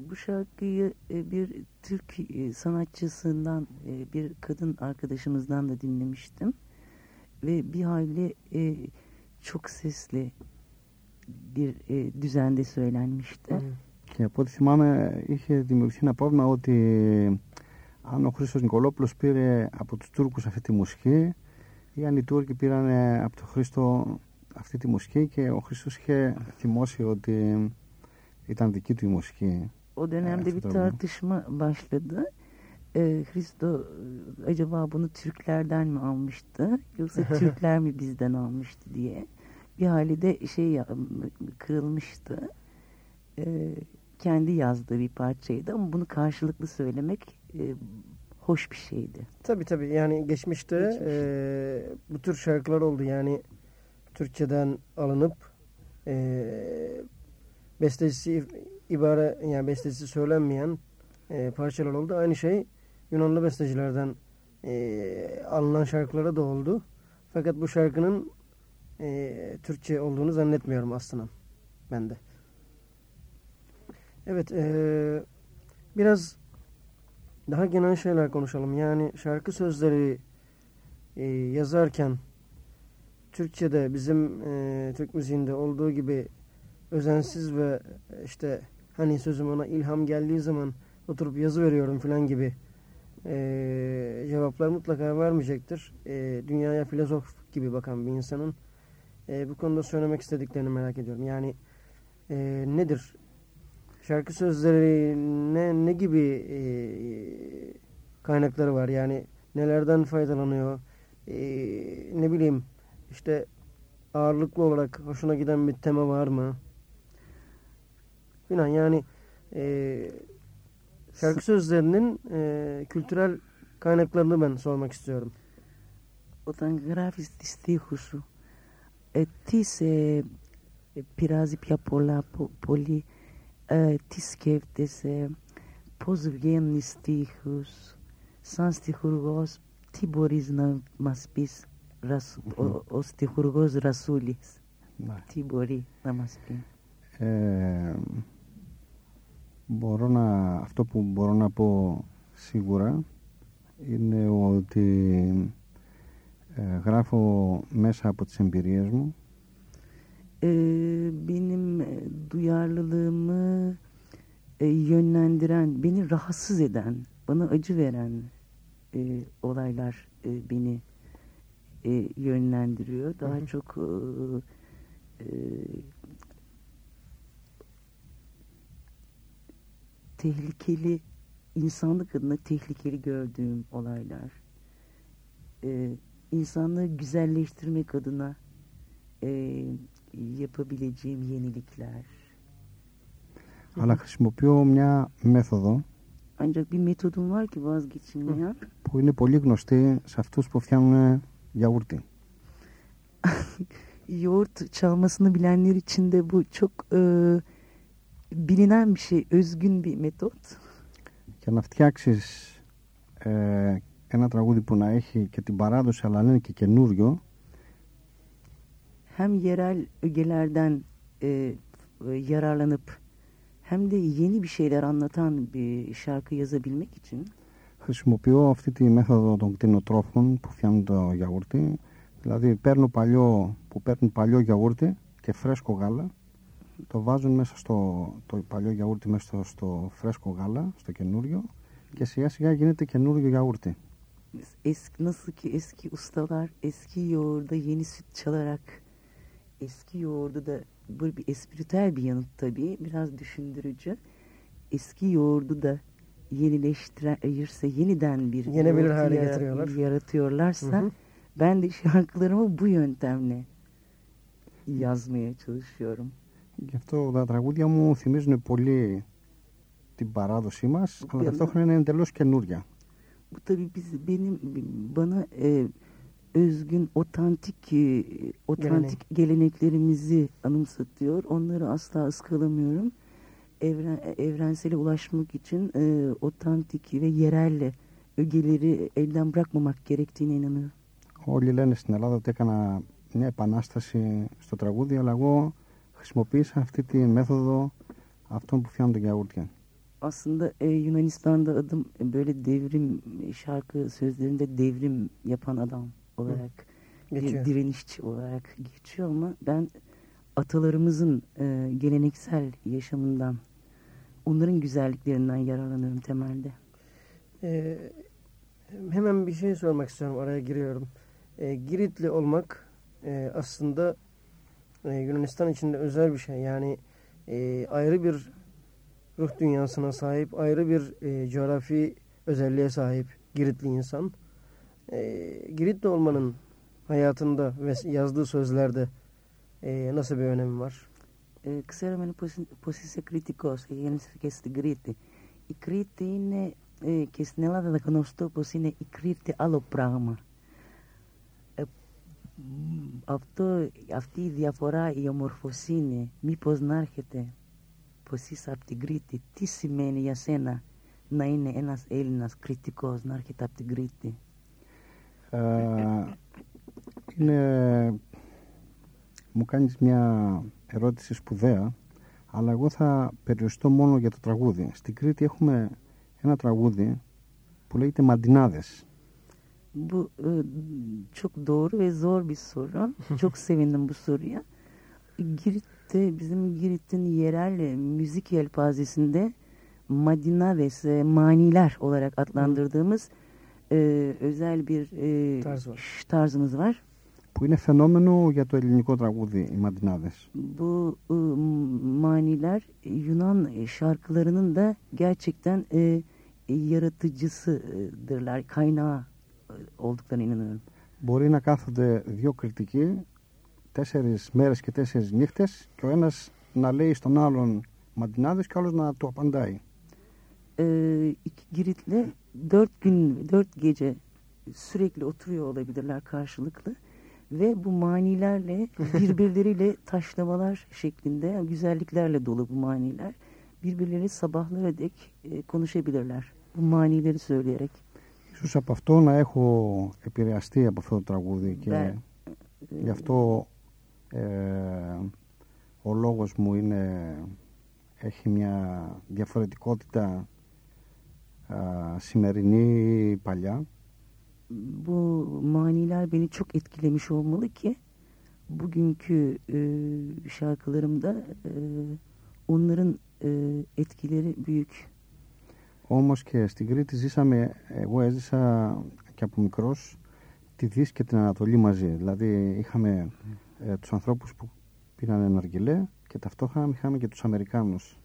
Bu şarkıyı e, bir Türk e, sanatçısından, e, bir kadın arkadaşımızdan da dinlemiştim. Ve bir hayli e, çok sesli bir e, düzende söylenmişti. και από ό,τι θυμάμαι είχε δημιουργηθεί ένα πρόβλημα ότι αν ο Χρήστος Νικολόπουλος πήρε από τους Τούρκους αυτή τη μουσική ή αν οι Τούρκοι πήραν από τον Χρήστο αυτή τη μουσική και ο Χρήστος είχε θυμώσει ότι ήταν dική του η μουσική. O dönemde Evet, bir tartışma başladı. E, Hristo e, acaba bunu Türklerden mi almıştı yoksa Türkler mi bizden almıştı diye bir hali de şey kırılmıştı. E, kendi yazdığı bir parçaydı ama bunu karşılıklı söylemek e, hoş bir şeydi. Tabii tabii yani geçmişte Geçmiş. eee, bu tür şarkılar oldu yani Türkçeden alınıp eee bestecisi ibare yani bestecisi söylenmeyen eee, parçalar oldu. Aynı şey Yunanlı bestecilerden eee, alınan şarkılara da oldu. Fakat bu şarkının eee, Türkçe olduğunu zannetmiyorum aslında ben de. Evet eee, biraz daha genel şeyler konuşalım. Yani şarkı sözleri e, yazarken Türkçe'de bizim e, Türk müziğinde olduğu gibi özensiz ve e, işte hani sözüm ona ilham geldiği zaman oturup yazı veriyorum falan gibi e, cevaplar mutlaka vermeyecektir. E, dünyaya filozof gibi bakan bir insanın e, bu konuda söylemek istediklerini merak ediyorum. Yani e, nedir? Şarkı sözleri ne, ne gibi e, kaynakları var? Yani nelerden faydalanıyor? E, ne bileyim işte ağırlıklı olarak hoşuna giden bir tema var mı? Filan yani e, şarkı sözlerinin e, kültürel kaynaklarını ben sormak istiyorum. Όταν γράφεις τη στίχους σου, ε, τι σε πειράζει πια πολλά, πο- πολύ, ε, τι σκέφτεσαι, πώς βγαίνουν οι στίχους, σαν στιχουργός, τι μπορείς να μας πεις, Ρασ- ο, ο στιχουργός Ρασούλης, Ναι. τι μπορεί να μας πει; Ε, μπορώ να, αυτό που μπορώ να πω σίγουρα είναι ότι ε, γράφω μέσα από τις εμπειρίες μου Ee, benim e, duyarlılığımı e, yönlendiren, beni rahatsız eden, bana acı veren e, olaylar e, beni e, yönlendiriyor. Daha Hı hı. çok e, e, tehlikeli, insanlık adına tehlikeli gördüğüm olaylar. E, insanlığı güzelleştirmek adına e, yapabileceğim yenilikler. αλλά χρησιμοποιώ μια μέθοδο Ancak bir metodum var ki vazgeçilmeyen. που είναι πολύ γνωστή σε αυτούς που φτιάχνουν γιαούρτι. Yoğurt çalmasını bilenler için de bu çok e, bilinen bir şey, özgün bir metot. Για να φτιάξεις ε, ένα τραγούδι που να έχει και την παράδοση αλλά να είναι και καινούριο Hem yerel ögelerden e, e, yararlanıp hem de yeni bir şeyler anlatan bir şarkı yazabilmek için χρησιμοποιώ αυτή τη μέθοδο των κτηνοτρόφων που φτιάχνουν το γιαούρτι. Δηλαδή παίρνω παλιό, που παίρνουν παλιό γιαούρτι και φρέσκο γάλα. Το βάζουν μέσα στο το παλιό γιαούρτι μέσα στο, στο φρέσκο γάλα, στο καινούριο και sιγά σιγά γίνεται καινούριο γιαούρτι. eski nasıl ki eski ustalar eski yoğurda yeni süt çalarak eski yoğurdu da böyle bir espritüel bir yanıt tabii biraz düşündürücü eski yoğurdu da yenileştirirse yeniden bir Yenebilir yoğurt hale yara- getiriyorlar. yaratıyorlarsa Hı hı. ben de şarkılarımı bu yöntemle yazmaya çalışıyorum. Γι' αυτό τα τραγούδια μου θυμίζουν πολύ την παράδοσή μας, αλλά Bien. ταυτόχρονα είναι εντελώς καινούρια. Bu tabii biz benim bana e, özgün otantik e, otantik geleneklerimizi anımsatıyor. Onları asla ıskalamıyorum. Evren, evrensele ulaşmak için e, otantik ve yerelle ögeleri elden bırakmamak gerektiğine inanıyorum. Όλοι λένε στην Ελλάδα ότι έκανα μια επανάσταση στο τραγούδι, αλλά εγώ χρησιμοποίησα αυτή τη μέθοδο αυτών που φτιάχνουν τα γιαούρτια. Aslında e, Yunanistan'da adım e, böyle devrim e, şarkı sözlerinde devrim yapan adam olarak bir Geçiyor. direnişçi olarak geçiyor ama ben atalarımızın e, geleneksel yaşamından onların güzelliklerinden yararlanıyorum temelde. Ee, hemen bir şey sormak istiyorum. Araya giriyorum. Ee, Giritli olmak e, aslında e, Yunanistan içinde özel bir şey. Yani e, ayrı bir ruh dünyasına sahip, ayrı bir e, coğrafi özelliğe sahip Giritli insan. E, Giritli olmanın hayatında ve yazdığı sözlerde e, nasıl bir önemi var? Ε, ξέραμε πως, πως είσαι κριτικός, γέννησε και στην Κρήτη. Η Κρήτη είναι ε, και στην Ελλάδα γνωστό πως είναι η Κρήτη άλλο πράγμα. Ε, μ, αυτό, αυτή η διαφορά, η ομορφοσύνη, μήπως να έρχεται πως είσαι από την Κρήτη. Τι σημαίνει για σένα να είναι ένας Έλληνας κριτικός, να έρχεται από την Κρήτη; Ε, είναι... Μου κάνεις μια ερώτηση σπουδαία, αλλά εγώ θα περιοριστώ μόνο για το τραγούδι. Στην Κρήτη έχουμε ένα τραγούδι που λέγεται Μαντινάδες. Bu e, çok doğru ve zor bir soru. çok sevindim bu soruya. Girit'te bizim Girit'in yerel e, müzik yelpazesinde Madinaves, e, maniler olarak adlandırdığımız e, özel bir e, Tarz var. ş- tarzımız var. Που είναι φαινόμενο για το ελληνικό τραγούδι, οι μαντινάδες. Bu e, maniler Yunan şarkılarının da gerçekten e, yaratıcısıdırlar, kaynağı e, olduklarına inanıyorum. Μπορεί να κάθονται δύο κριτικοί τέσσερις μέρες και τέσσερις νύχτες και ο ένας να λέει στον άλλον μαντινάδες και ο άλλος να του απαντάει. e, iki Girit'le dört gün, dört gece sürekli oturuyor olabilirler karşılıklı. Ve bu manilerle birbirleriyle taşlamalar şeklinde güzelliklerle dolu bu maniler. Birbirleri sabahlara dek e, konuşabilirler. Bu manileri söyleyerek. Ίσως από αυτό να έχω επηρεαστεί από αυτό το τραγούδι και Ναι. γι' αυτό ε, ο λόγος μου είναι, έχει μια διαφορετικότητα α, σημερινή ή παλιά. Bu maniler beni çok etkilemiş olmalı ki bugünkü e, şarkılarımda e, onların e, etkileri büyük. Όμως και στην Κρήτη ζήσαμε, εγώ έζησα και από μικρός τη Δύση και την Ανατολή μαζί. Δηλαδή είχαμε ε, τους ανθρώπους που πήραν ναργιλέ και ταυτόχρονα είχαμε και τους Αμερικάνους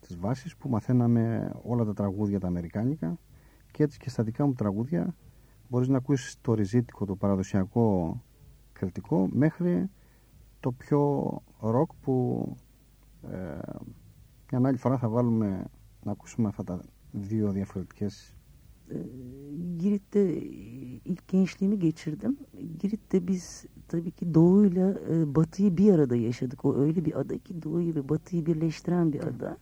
της βάσης που μαθαίναμε όλα τα τραγούδια τα Αμερικάνικα και έτσι και στα δικά μου τραγούδια μπορείς να ακούσεις το ριζίτικο, το παραδοσιακό κριτικό μέχρι το πιο ροκ που ε, μια άλλη φορά θα βάλουμε να ακούσουμε αυτά τα δύο διαφορετικές E, Girit'te ilk gençliğimi geçirdim. Girit'te biz tabii ki doğuyla e, batıyı bir arada yaşadık. O öyle bir ada ki doğuyu ve batıyı birleştiren bir ada.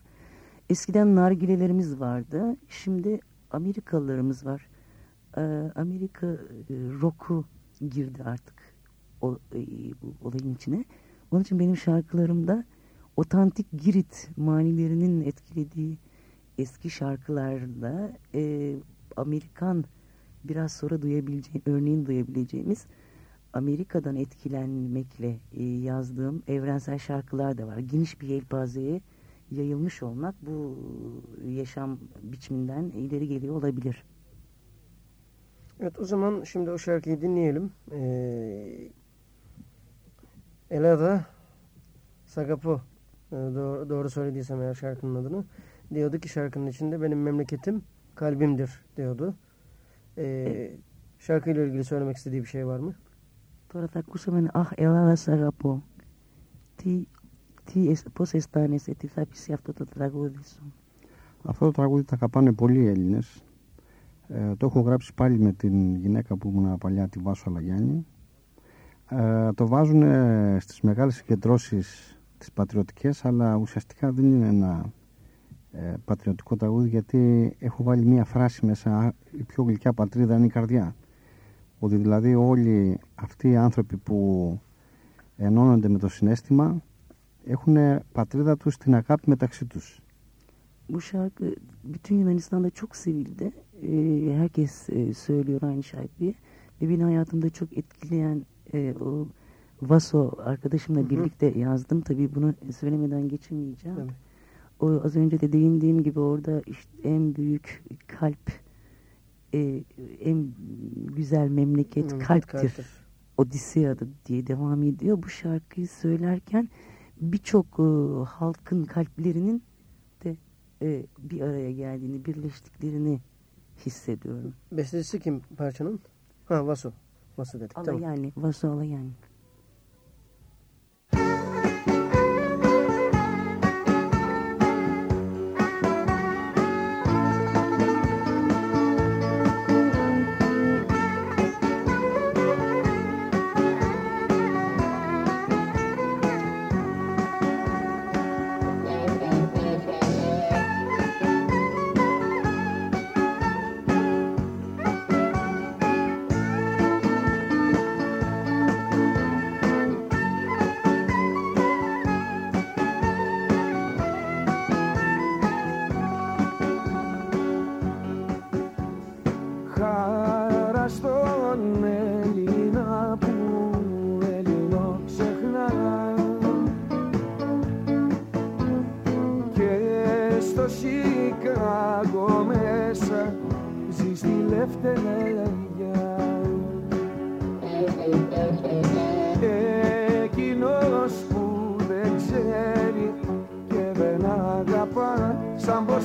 Eskiden nargilelerimiz vardı. Şimdi Amerikalılarımız var. E, Amerika e, rock'u girdi artık o, e, bu olayın içine. Onun için benim şarkılarımda otantik Girit manilerinin etkilediği eski şarkılarla e, Amerikan biraz sonra duyabileceğim, örneğin duyabileceğimiz Amerika'dan etkilenmekle e, yazdığım evrensel şarkılar da var. Geniş bir yelpazeye yayılmış olmak bu yaşam biçiminden ileri geliyor olabilir. Evet o zaman şimdi o şarkıyı dinleyelim. Ee, Elada Sagapo e, doğru, doğru söylediysem eğer şarkının adını diyordu ki şarkının içinde benim memleketim kalbimdir diyordu. Ee, şarkıyla ilgili söylemek istediği bir şey var mı? Τώρα θα ακούσαμε ένα «Αχ, Ελλάδα, σ' αγαπώ». Τι, τι, αισ- πώς αισθάνεσαι, τι θα πεις σε αυτό το τραγούδι σου; Αυτό το τραγούδι τα αγαπάνε πολλοί οι Έλληνες. Ε, το έχω γράψει πάλι με την γυναίκα που ήμουν παλιά, τη Βάσο Αλαγιάννη. Ε, το βάζουν ε, στις μεγάλες συγκεντρώσεις τις πατριωτικές, αλλά ουσιαστικά δεν είναι ένα ε, πατριωτικό τραγούδι, γιατί έχω βάλει μία φράση μέσα, «Α, η πιο γλυκιά πατρίδα είναι η καρδιά. Ότι δηλαδή όλοι αυτοί οι άνθρωποι που ενώνονται με το συνέστημα έχουν πατρίδα τους την αγάπη μεταξύ τους. Bu şarkı bütün Yunanistan'da çok sevildi. Ee, herkes e, söylüyor aynı şarkıyı. Ve beni hayatımda çok etkileyen e, o Vaso arkadaşımla Hı hı. birlikte yazdım. Tabii bunu söylemeden geçemeyeceğim. Tabii. O az önce de değindiğim gibi orada işte en büyük kalp, e, en güzel memleket Memleket kalptir. kalptir. Odiseya'da diye devam ediyor. Bu şarkıyı söylerken birçok e, halkın kalplerinin de e, bir araya geldiğini, birleştiklerini hissediyorum. Bestecisi kim parçanın? Ha Vaso. Vaso dedik. Tamam. Alayani, Vaso Alayani. Thank Άρα στον Έλληνα που Έλληνο ξεχνά Και στο Σικάγο μέσα ζεις στη Λευτερέγια Εκείνος που δεν ξέρει και δεν αγαπά σαν πως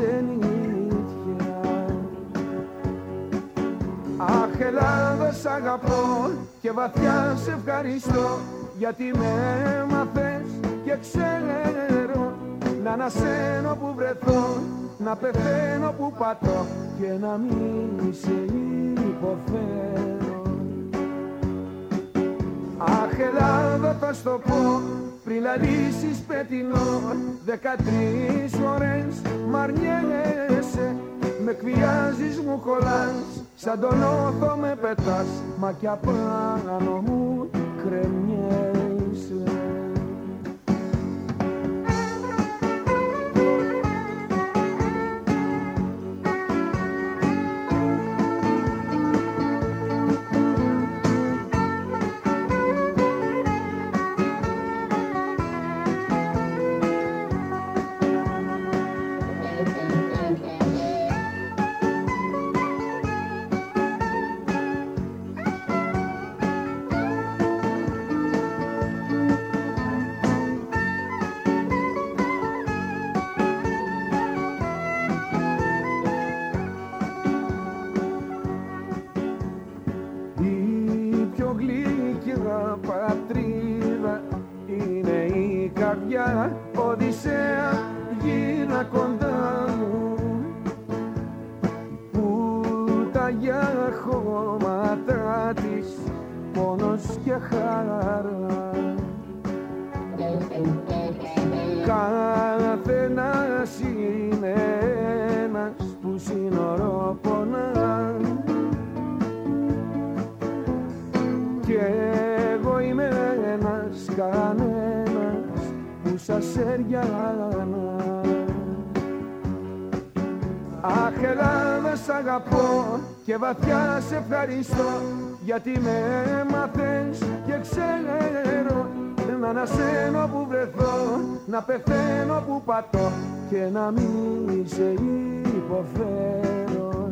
ξενιτιά Αχ Ελλάδα σ' αγαπώ και βαθιά σε ευχαριστώ γιατί με έμαθες και ξέρω να ανασένω που βρεθώ να πεθαίνω που πατώ και να μην σε υποφέρω. Αχ Ελλάδα θα στο πω πριν λαλήσεις πετεινό δεκατρεις φορές μ' αρνιέσαι με εκβιάζεις μου κολλάς σαν τον όθο με πετάς. Μα κι απάνω μου κρεμιέσαι Αχ Ελλάδα σ' αγαπώ και βαθιά σε ευχαριστώ γιατί με έμαθες και ξέρω να ανασένω που βρεθώ να πεθαίνω που πατώ και να μην σε υποφέρω.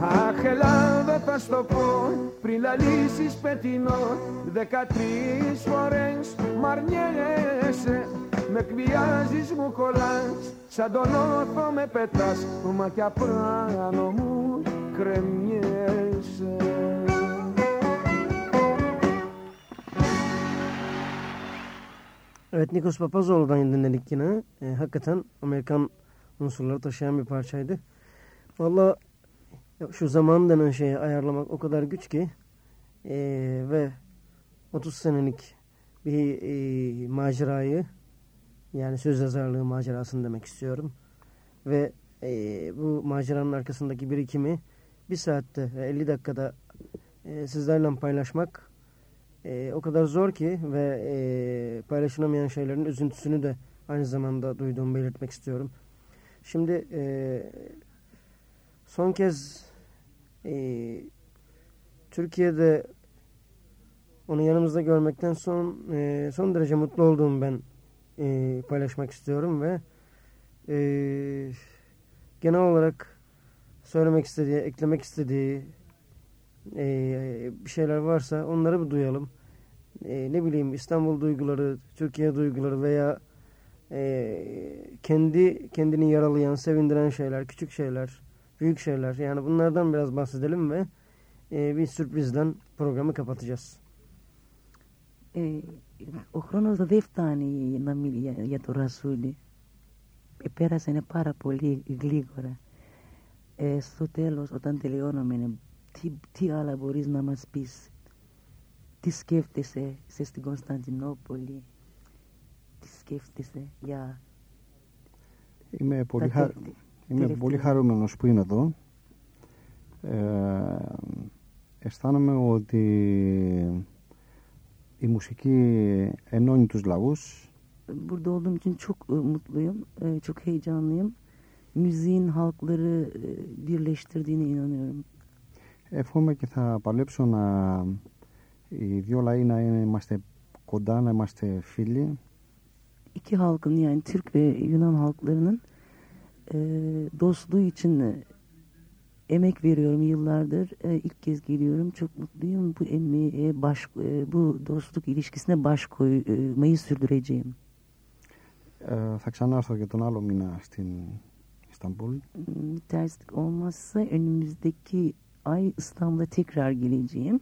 Αχ Ελλάδα θα στο πω πριν λαλήσεις πετεινό δεκατρεις φορές μ' αρνιέσαι με εκβιάζεις μου κολλάς σαν τον όθο με πετάς μα κι απάνω μου κρεμιέσαι Evet Nikos Papazoğlu'dan dinledik yine. E, hakikaten Amerikan unsurları taşıyan bir parçaydı. Valla şu zaman denen şeyi ayarlamak o kadar güç ki e, ve 30 senelik bir e, macerayı yani söz yazarlığı macerasını demek istiyorum. Ve e, bu maceranın arkasındaki birikimi bir saatte ve 50 dakikada e, sizlerle paylaşmak e, o kadar zor ki ve e, paylaşılamayan şeylerin üzüntüsünü de aynı zamanda duyduğumu belirtmek istiyorum. Şimdi e, son kez e, Türkiye'de onu yanımızda görmekten son e, son derece mutlu olduğumu ben e, paylaşmak istiyorum ve e, genel olarak söylemek istediği, eklemek istediği e, bir şeyler varsa onları bir duyalım. E, ne bileyim İstanbul duyguları, Türkiye duyguları veya e, kendi kendini yaralayan, sevindiren şeyler, küçük şeyler, büyük şeyler. Yani bunlardan biraz bahsedelim ve e, bir sürprizden programı kapatacağız. Ε, ο χρόνος δεν φτάνει να μιλ, για, για το Ρασούλι. Ε, πέρασε πάρα πολύ γλίγορα. Ε, στο τέλος, όταν τελειώναμε, τι, τι άλλα μπορείς να μας πεις; Τι σκέφτεσαι, είσαι στην Κωνσταντινούπολη; Τι σκέφτεσαι για Είμαι πολύ, τα χα... τε- Είμαι τελευταία; πολύ χαρούμενος που είμαι εδώ. Ε, αισθάνομαι ότι η μουσική ενώνει τους λαούς Burada olduğum için çok e, mutluyum, e, çok heyecanlıyım. Müziğin halkları e, birleştirdiğine inanıyorum. Εύχομαι και θα παλέψω να οι δύο λαοί να είμαστε κοντά, να είμαστε φίλοι. İki halkın yani Türk ve Yunan halklarının e, dostluğu için e, emek veriyorum yıllardır. E, ilk kez geliyorum. Çok mutluyum. Bu emeğe baş, e, bu dostluk ilişkisine baş koymayı sürdüreceğim. Ε, θα ξανάρθω και τον άλλο μήνα στην Ισταμπούλ. Hmm, Terslik olmazsa önümüzdeki ay İstanbul'a tekrar geleceğim.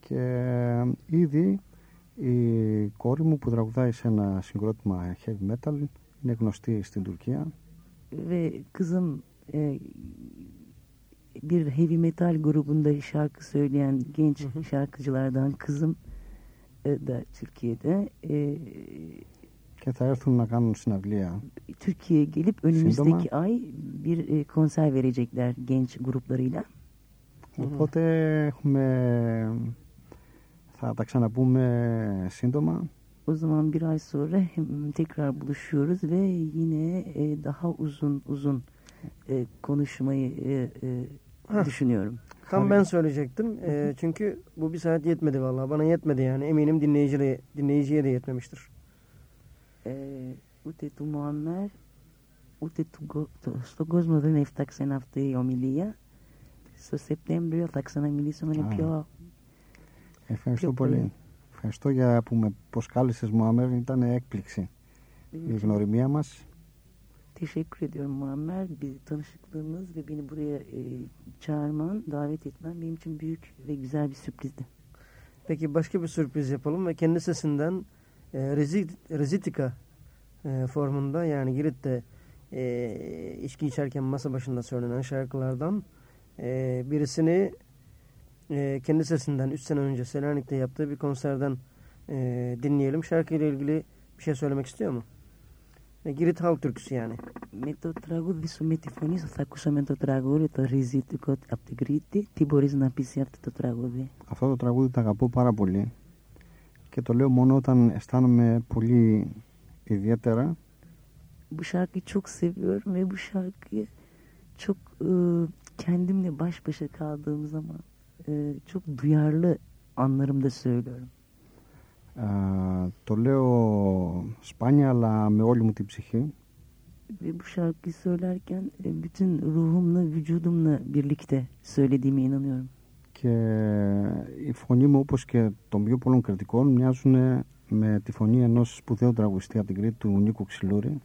Και ήδη η κόρη μου που τραγουδάει σε ένα συγκρότημα heavy metal είναι γνωστή στην Τουρκία. Ve kızım e, bir heavy metal grubunda şarkı söyleyen genç şarkıcılardan kızım e, da Türkiye'de e, Και θα έρθουν να κάνουν συναυλία. Türkiye'ye gelip önümüzdeki Σύντομα. ay bir e, konser verecekler genç gruplarıyla. Οπότε έχουμε... θα τα ξαναπούμε σύντομα. O zaman bir ay sonra hem tekrar buluşuyoruz ve yine e, daha uzun uzun e, konuşmayı e, e, Heh. düşünüyorum. Tam ben söyleyecektim. Ee, çünkü bu bir saat yetmedi vallahi. Bana yetmedi yani. Eminim dinleyiciye, dinleyiciye de yetmemiştir. Ε, ούτε του Μωάμερ, ούτε του, Γκο- το- στον κόσμο δεν έφταξε αυτή η ομιλία. Στο Σεπτέμβριο θα ξαναμιλήσουμε Α. πιο... Ευχαριστώ Πιο πολύ. πολύ. Ευχαριστώ για που με προσκάλεσες Μωάμερ. Ήταν έκπληξη η γνωριμία μας. Teşekkür ediyorum Muammer. Bir tanışıklığımız ve beni buraya e, çağırman, davet etmen benim için büyük ve güzel bir sürprizdi. Peki başka bir sürpriz yapalım ve kendi sesinden e, Rezit- Rezitika e, formunda yani Girit'te e, içki içerken masa başında söylenen şarkılardan e, birisini e, kendi sesinden 3 sene önce Selanik'te yaptığı bir konserden e, dinleyelim. Şarkıyla ilgili bir şey söylemek istiyor mu? E, Girit halk türküsü yani. Με το τραγούδι σου με τη φωνή σου θα ακούσαμε το τραγούδι, το ριζίτικο από την Κρήτη. Τι μπορείς να πεις για αυτό το τραγούδι; Αυτό το τραγούδι το αγαπώ πάρα πολύ και το λέω μόνο όταν αισθάνομαι πολύ ιδιαίτερα Bu şarkıyı çok seviyorum ve bu şarkıyı çok e, kendimle baş başa kaldığım zaman e, çok duyarlı anlarımda söylüyorum. Α, το λέω σπάνια αλλά με όλη μου την ψυχή Ve bu şarkıyı söylerken e, bütün ruhumla, vücudumla birlikte söylediğime inanıyorum. και η φωνή μου όπως και των πιο πολλών κριτικών μοιάζουν με τη φωνή ενός σπουδαίου τραγουδιστή από την Κρήτη του Νίκου Ξυλούρη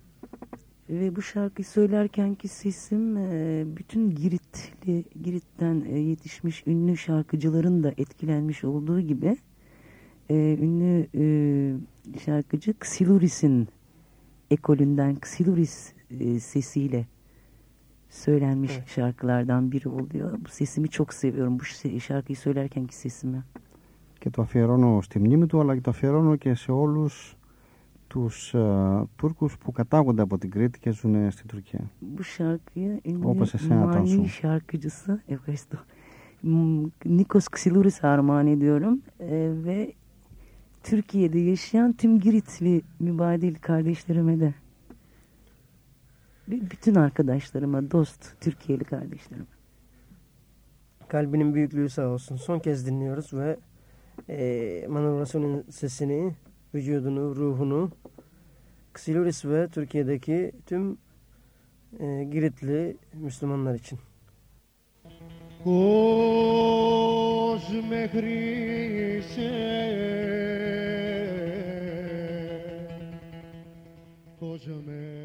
Ve bu şarkıyı söylerken ki sesim e, bütün Giritli, Girit'ten e, yetişmiş ünlü şarkıcıların da etkilenmiş olduğu gibi e, ünlü e, şarkıcı Ksiluris'in ekolünden Ksiluris e, sesiyle söylenmiş Evet. şarkılardan biri oluyor. Bu sesimi çok seviyorum. Bu şe- şarkıyı söylerkenki sesimi. και το αφιερώνω στη μνήμη του αλλά και το αφιερώνω και σε όλους τους α, Τούρκους που κατάγονται από την Κρήτη και ζουν στην Τουρκία. Bu şarkıyı ünlü Όπως εσένα, Tansu. mani şarkıcısı Evkaristo Nikos Ksiluris armağan ediyorum Ee, ve Türkiye'de yaşayan tüm Giritli mübadil kardeşlerime de ve bütün arkadaşlarıma, dost Türkiye'li kardeşlerime. Kalbinin büyüklüğü sağ olsun. Son kez dinliyoruz ve e, Manol Rasul'ün sesini, vücudunu, ruhunu Ksiluris ve Türkiye'deki tüm e, Giritli Müslümanlar için. πως με χρήσε πως με.